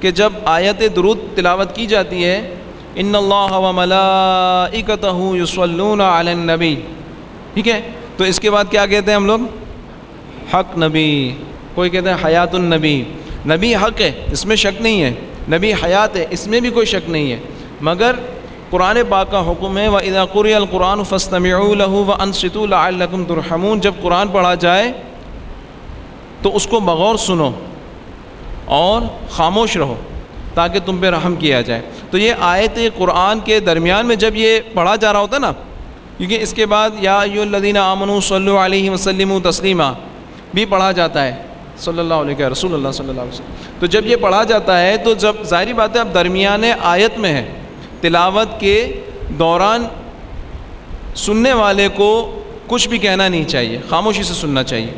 کہ جب آیت درود تلاوت کی جاتی ہے، ان اللہ و ملائکتہ یصلون علی النبی. ٹھیک ہے؟ تو اس کے بعد کیا کہتے ہیں ہم لوگ؟ حق نبی۔ کوئی کہتے ہیں حیات النبی۔ نبی حق ہے، اس میں شک نہیں ہے۔ نبی حیات ہے، اس میں بھی کوئی شک نہیں ہے۔ مگر قرآن پاک کا حکم ہے و اداقر القرآن فسطم الہُ و انصط الکم ترحمون۔ جب قرآن پڑھا جائے، تو اس کو بغور سنو۔ اور خاموش رہو تاکہ تم پہ رحم کیا جائے۔ تو یہ آیت قرآن کے درمیان میں جب یہ پڑھا جا رہا ہوتا نا، کیونکہ اس کے بعد یا الدین آمن صلی اللہ علیہ وسلم و تسلیمہ بھی پڑھا جاتا ہے۔ صلی اللہ علیہ رسول اللہ صلی اللہ علیہ وسلم۔ تو جب یہ پڑھا جاتا ہے تو جب ظاہری بات ہے اب درمیان آیت میں ہے، تلاوت کے دوران سننے والے کو کچھ بھی کہنا نہیں چاہیے، خاموشی سے سننا چاہیے۔